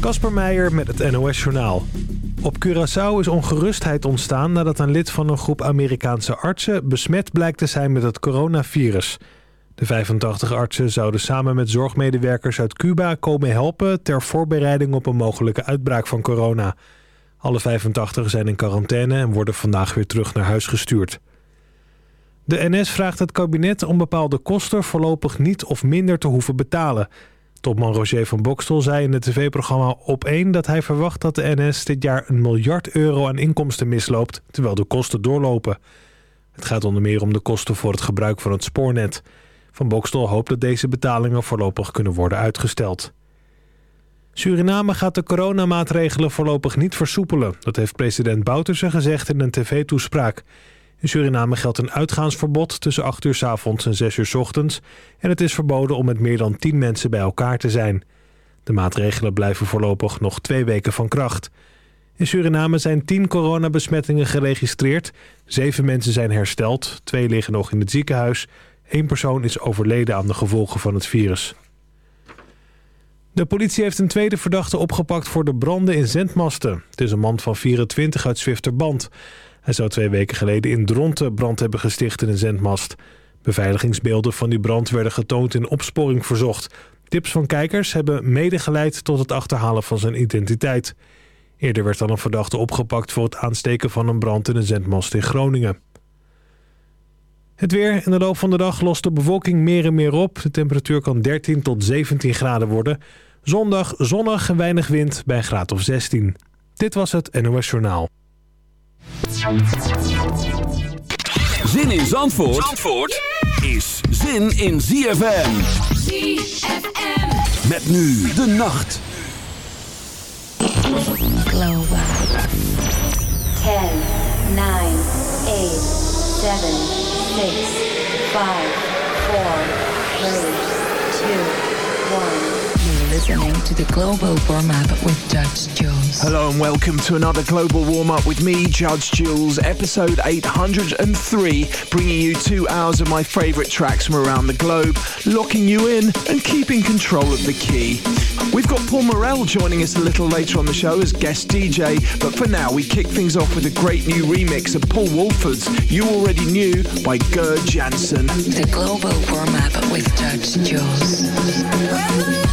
Kasper Meijer met het NOS-journaal. Op Curaçao is ongerustheid ontstaan nadat een lid van een groep Amerikaanse artsen... besmet blijkt te zijn met het coronavirus. De 85 artsen zouden samen met zorgmedewerkers uit Cuba komen helpen... ter voorbereiding op een mogelijke uitbraak van corona. Alle 85 zijn in quarantaine en worden vandaag weer terug naar huis gestuurd. De NS vraagt het kabinet om bepaalde kosten voorlopig niet of minder te hoeven betalen... Topman Roger van Bokstel zei in het tv-programma Op1 dat hij verwacht dat de NS dit jaar een miljard euro aan inkomsten misloopt, terwijl de kosten doorlopen. Het gaat onder meer om de kosten voor het gebruik van het spoornet. Van Bokstel hoopt dat deze betalingen voorlopig kunnen worden uitgesteld. Suriname gaat de coronamaatregelen voorlopig niet versoepelen. Dat heeft president Bouterse gezegd in een tv-toespraak. In Suriname geldt een uitgaansverbod tussen 8 uur s avonds en 6 uur s ochtends... en het is verboden om met meer dan 10 mensen bij elkaar te zijn. De maatregelen blijven voorlopig nog twee weken van kracht. In Suriname zijn 10 coronabesmettingen geregistreerd. Zeven mensen zijn hersteld, twee liggen nog in het ziekenhuis. Eén persoon is overleden aan de gevolgen van het virus. De politie heeft een tweede verdachte opgepakt voor de branden in zendmasten. Het is een man van 24 uit Zwifterband... Hij zou twee weken geleden in Dronten brand hebben gesticht in een zendmast. Beveiligingsbeelden van die brand werden getoond in opsporing verzocht. Tips van kijkers hebben mede geleid tot het achterhalen van zijn identiteit. Eerder werd dan een verdachte opgepakt voor het aansteken van een brand in een zendmast in Groningen. Het weer. In de loop van de dag lost de bewolking meer en meer op. De temperatuur kan 13 tot 17 graden worden. Zondag zonnig en weinig wind bij een graad of 16. Dit was het NOS Journaal. Zin in Zandvoort, Zandvoort is zin in ZFM. ZFM. Met nu de nacht. Global. 10, 9, 8, 7, 6, 5, 4, 3, 2, 1 listening to the Global Warm Up with Judge Jules. Hello and welcome to another Global Warm Up with me, Judge Jules, episode 803, bringing you two hours of my favourite tracks from around the globe, locking you in and keeping control of the key. We've got Paul Morell joining us a little later on the show as guest DJ, but for now we kick things off with a great new remix of Paul Woolford's You Already Knew by Gerd Janson. The Global Warm Up with Judge Jules.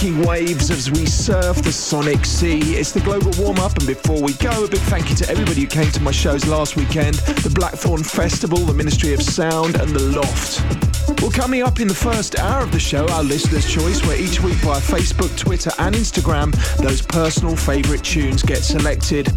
Making waves as we surf the sonic sea. It's the global warm-up, and before we go, a big thank you to everybody who came to my shows last weekend, the Blackthorn Festival, the Ministry of Sound, and the Loft. Well, coming up in the first hour of the show, our listener's choice, where each week via Facebook, Twitter, and Instagram, those personal favourite tunes get selected.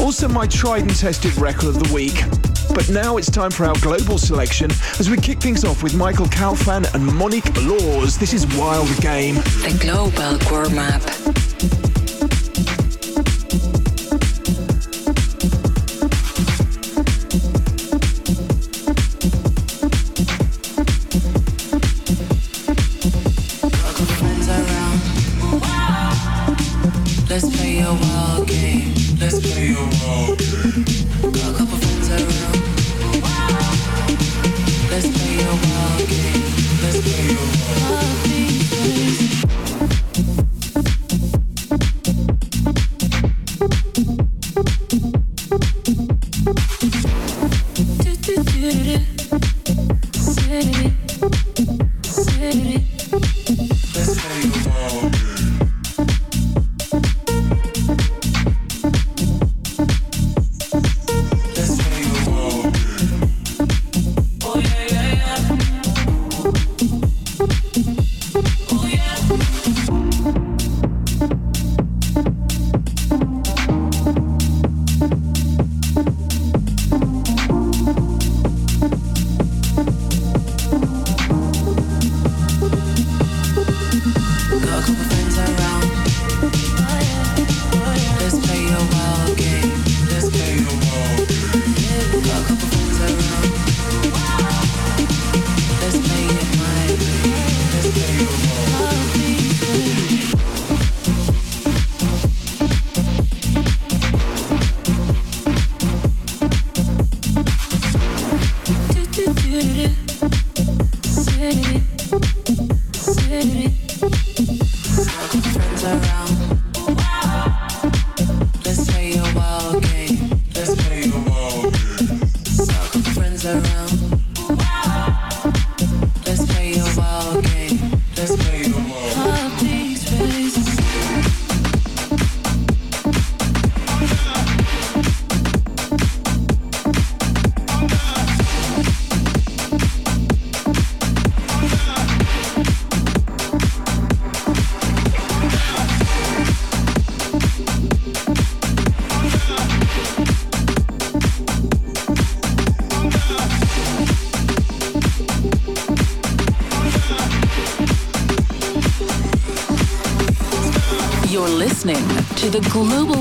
Also, my tried and tested record of the week. But now it's time for our global selection as we kick things off with Michael Calfan and Monique Laws. This is Wild Game. The Global Warm-Up. The Global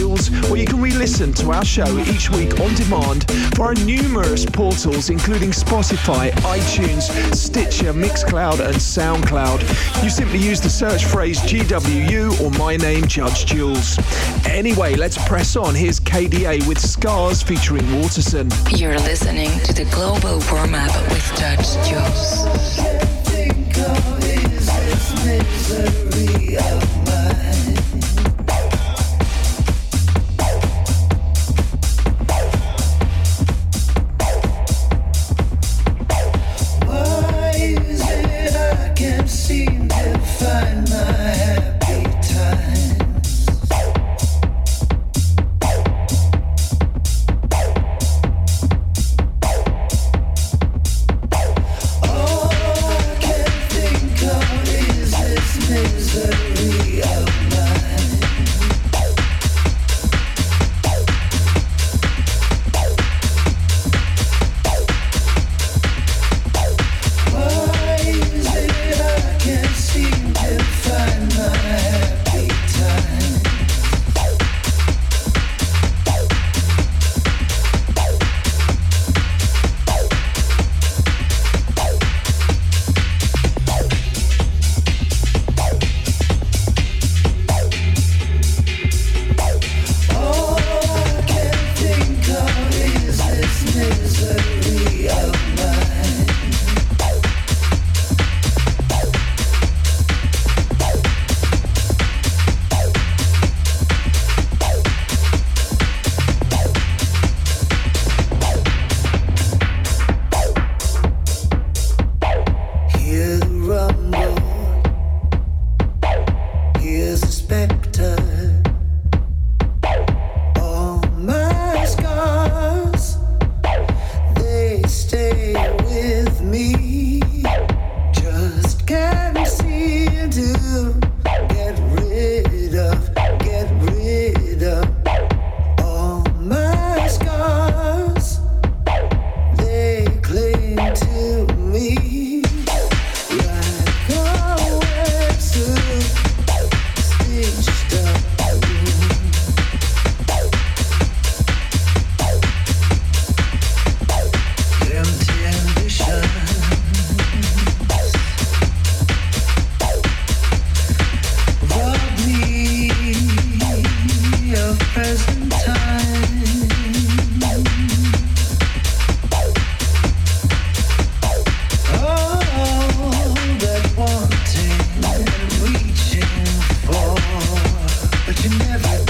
Judge Jules, where you can re-listen to our show each week on demand for our numerous portals, including Spotify, iTunes, Stitcher, Mixcloud, and SoundCloud. You simply use the search phrase GWU or my name, Judge Jules. Anyway, let's press on. Here's KDA with Scars featuring Waterson. You're listening to the Global Warm Up with Judge Jules. Hear you never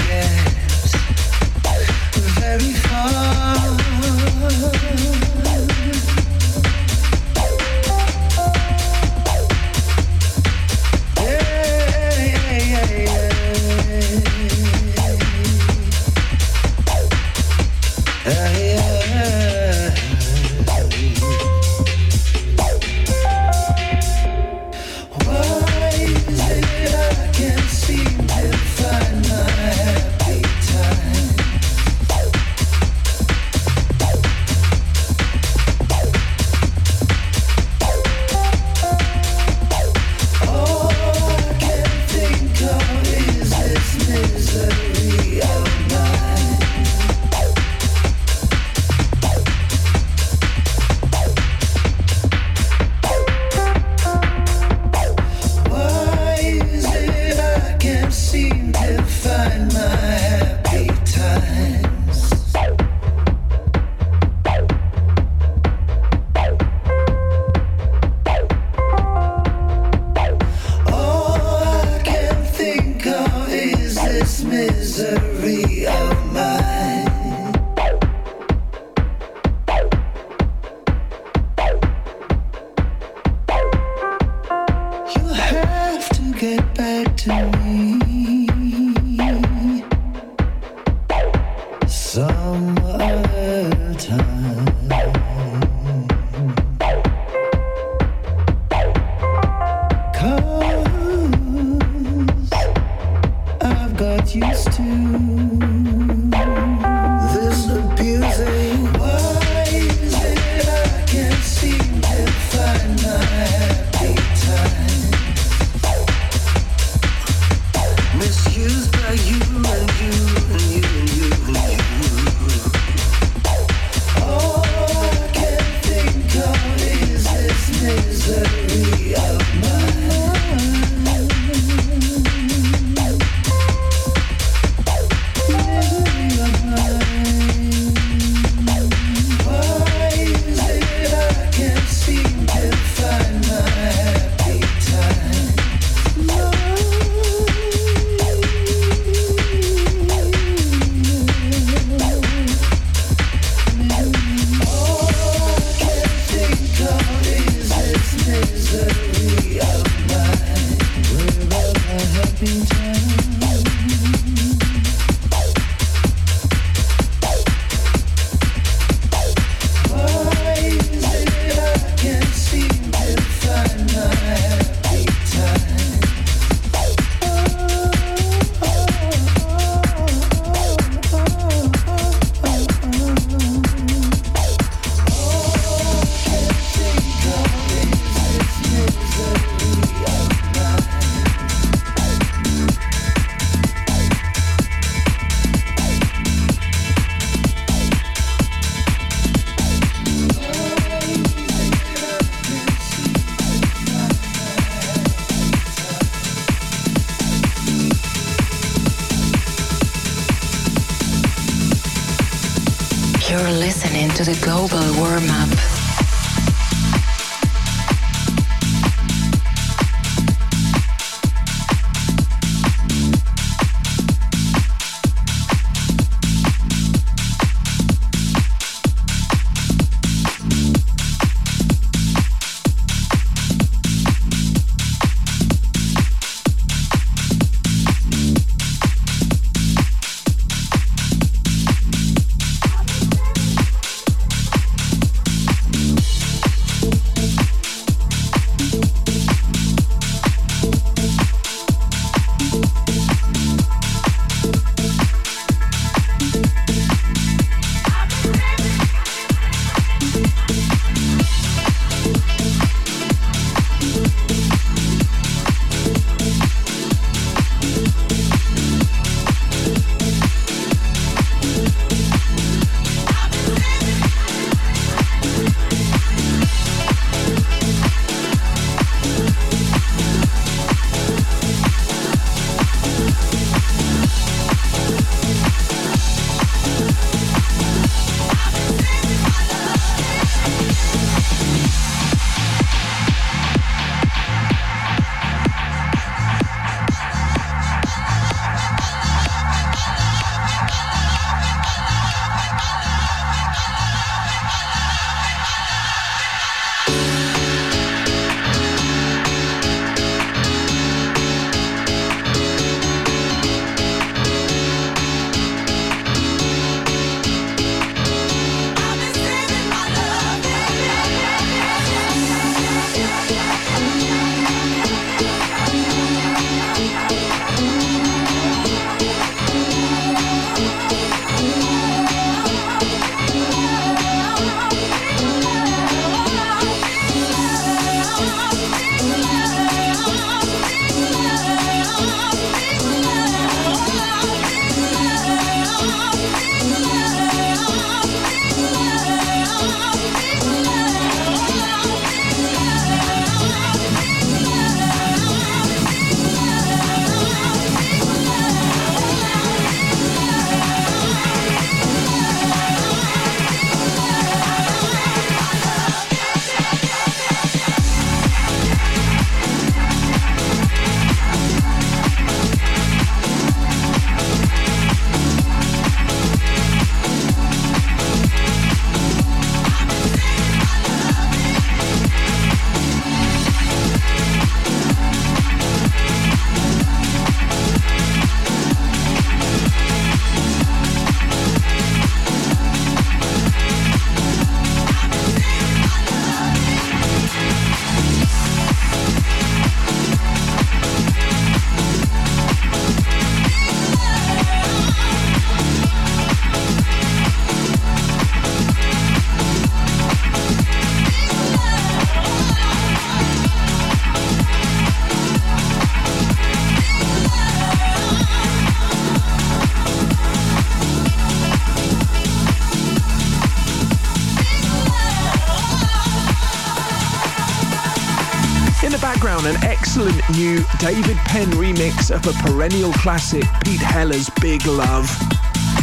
David Penn remix of a perennial classic, Pete Heller's Big Love.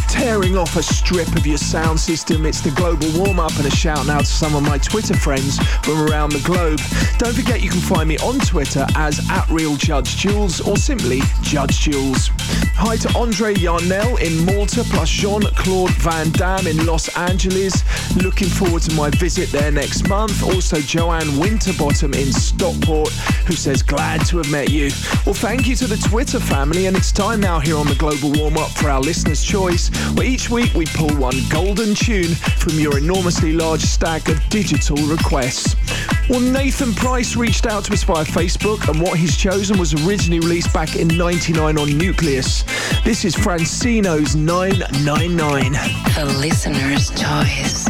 Tearing off a strip of your sound system, it's the global warm up and a shout out to some of my Twitter friends from around the globe. Don't forget you can find me on Twitter as at Real Judge Jules or simply Judge Jules. Hi to Andre Yarnell in Malta, plus Jean Claude Van Damme in Los Angeles. Looking forward to my visit there next month. Also, Joanne Winterbottom in Stockport, who says, Glad to have met you. Well, thank you to the Twitter family, and it's time now here on the Global Warm Up for our listeners' choice, where each week we pull one golden tune from your enormously large stack of digital requests. Well, Nathan Price reached out to us via Facebook, and what he's chosen was originally released back in 99 on Nucleus. This is Francino's 999. The listener's choice.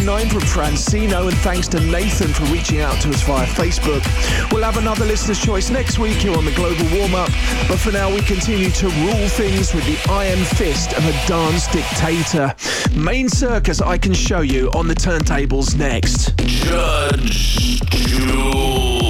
999 from Francino, and thanks to Nathan for reaching out to us via Facebook. We'll have another Listener's Choice next week here on the Global Warm Up, but for now we continue to rule things with the iron fist of a dance dictator. Main circus I can show you on the turntables next. Judge Jules.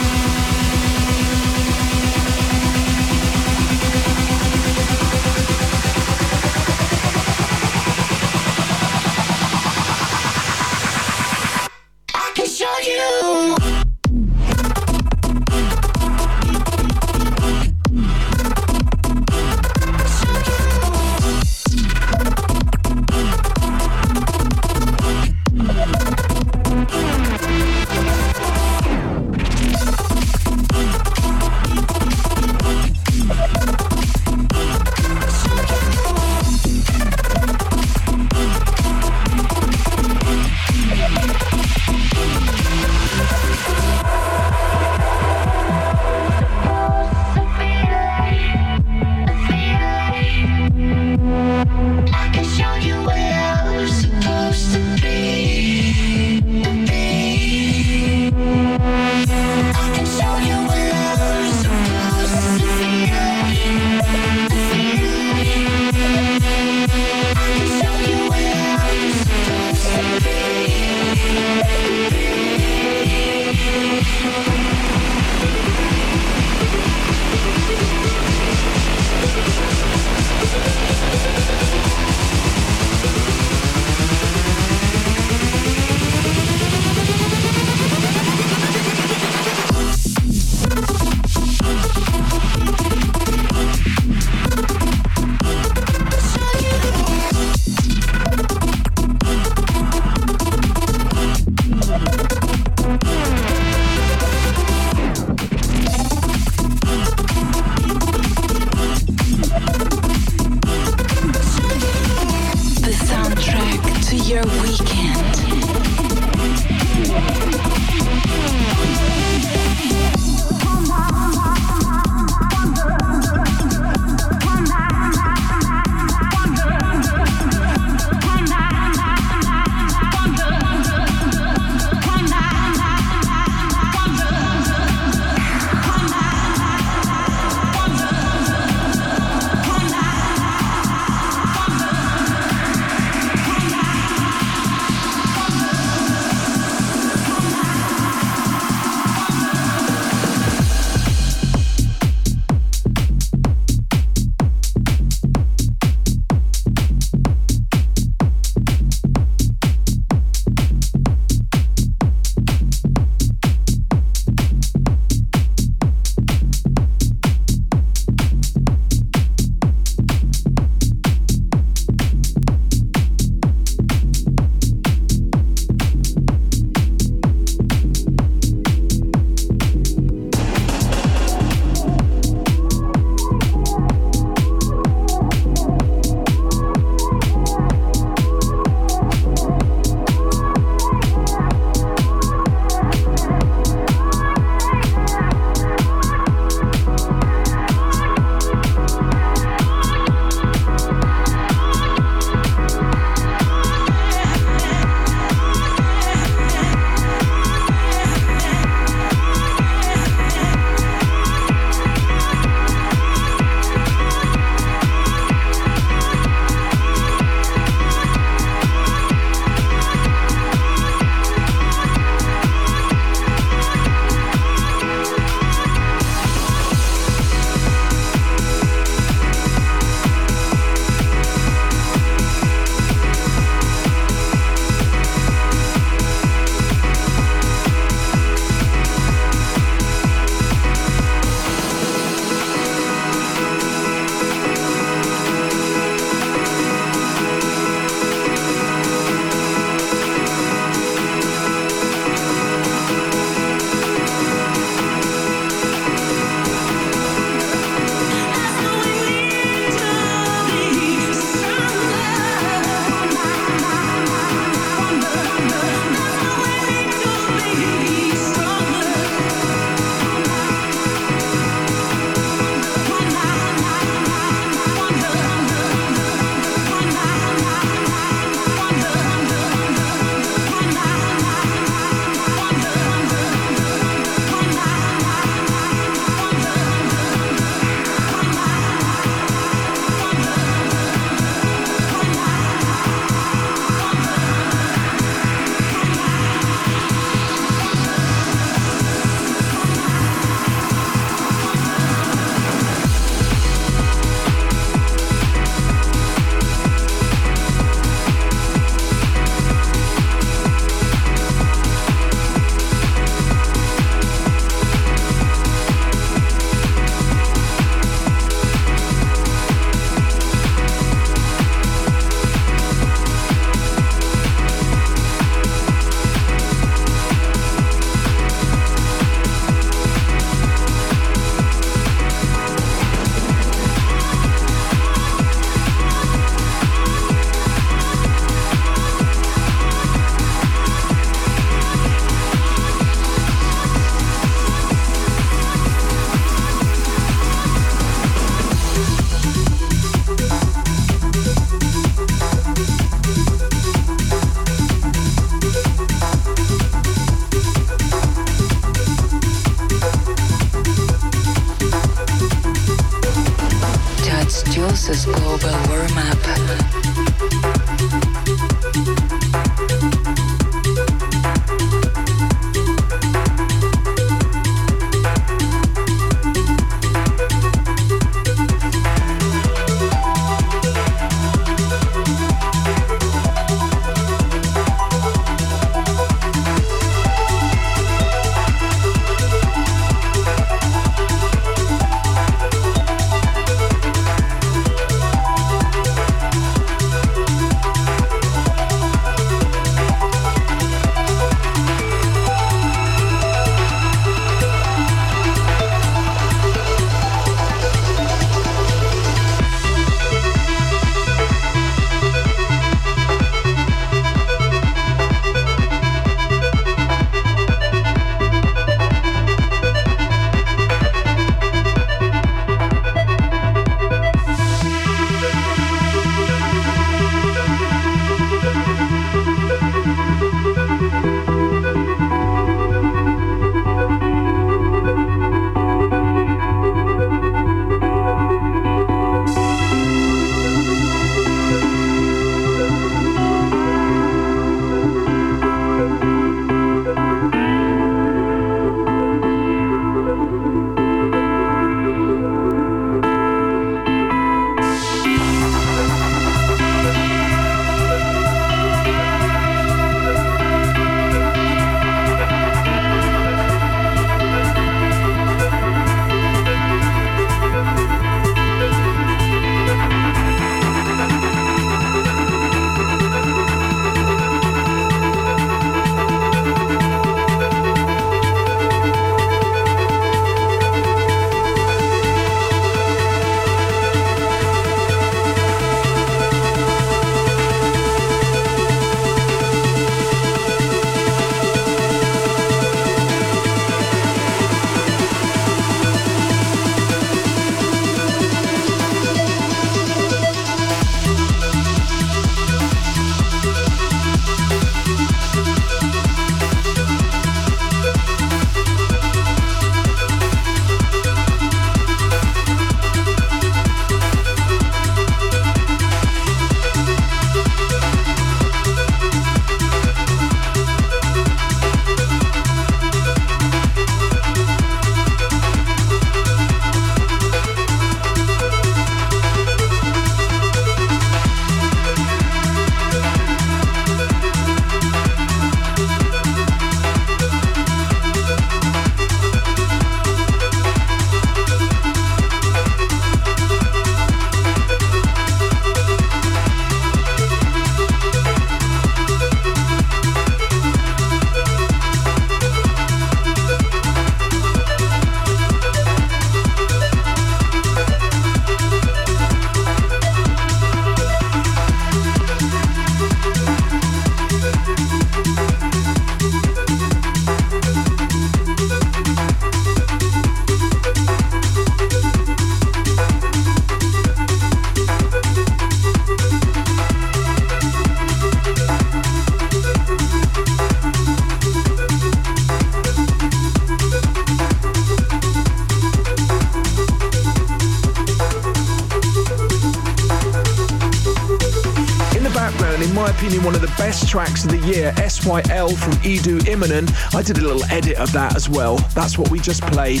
Tracks of the year, SYL from Edu Immonen. I did a little edit of that as well. That's what we just played.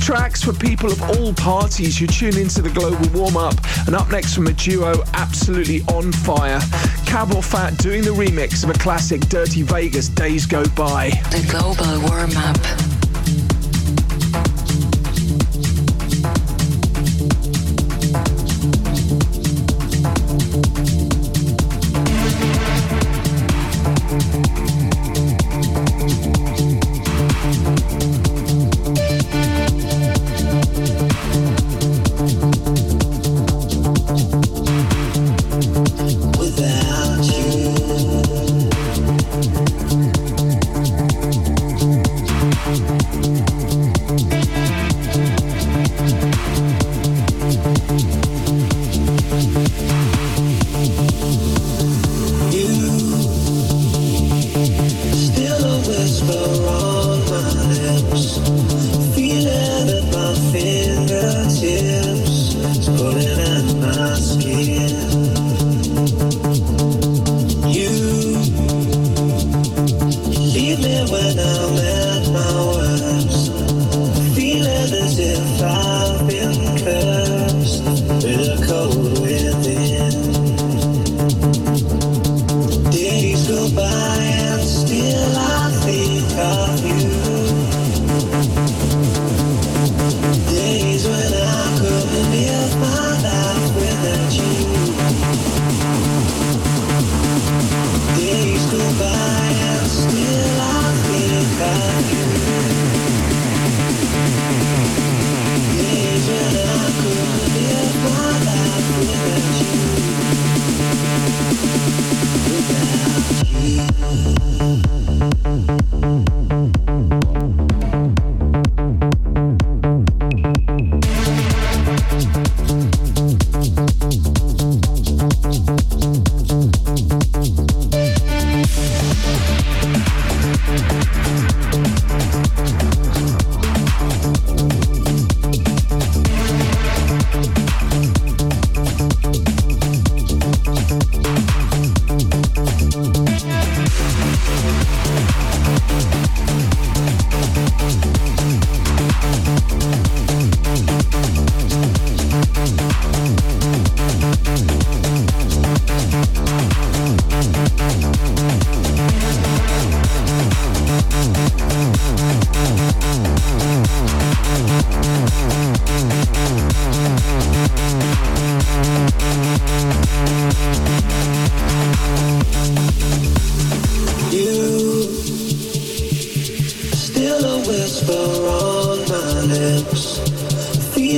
Tracks for people of all parties who tune into the global warm up. And up next from a duo absolutely on fire. CamelPhat doing the remix of a classic Dirty Vegas Days Go By. The Global Warm Up. When I'm well.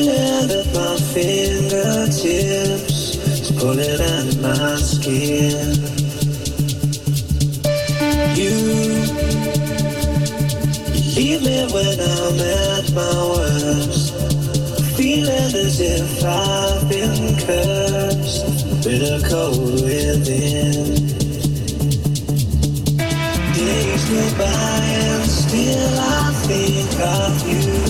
hand at my fingertips is pulling at my skin. You, you leave me when I'm at my worst. Feeling as if I've been cursed with a cold within. Days go by and still I think of you.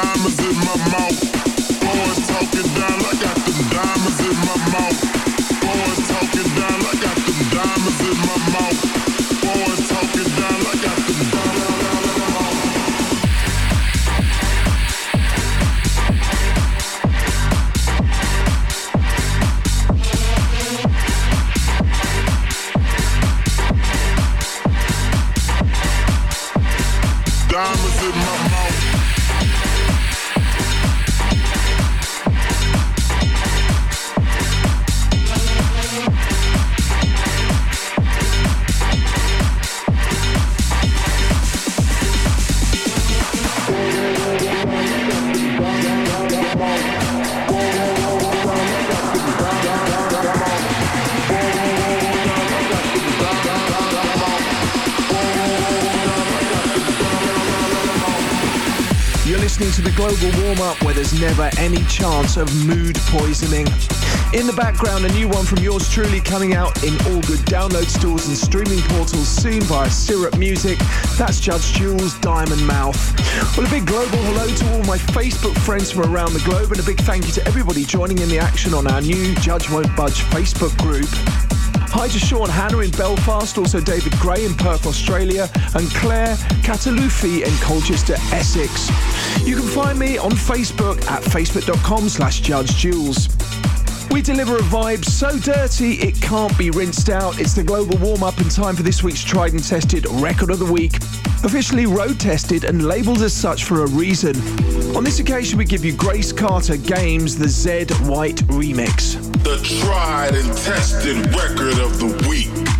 diamonds in my mouth. Boys talking down, I got them diamonds in my mouth. Boys talking down, I got them diamonds in my mouth. Boys talking down, I got of mood poisoning. In the background, a new one from yours truly coming out in all good download stores and streaming portals soon via Syrup Music. That's Judge Jules Diamond Mouth. Well, a big global hello to all my Facebook friends from around the globe and a big thank you to everybody joining in the action on our new Judge Won't Budge Facebook group. Hi to Sean Hannah in Belfast, also David Gray in Perth, Australia, and Claire Catalufi in Colchester, Essex. You can find me on Facebook at facebook.com slash judgejules. We deliver a vibe so dirty it can't be rinsed out. It's the global warm up in time for this week's tried and tested record of the week. Officially road tested and labelled as such for a reason. On this occasion, we give you Grace Carter Games, the Z White remix. The tried and tested record of the week.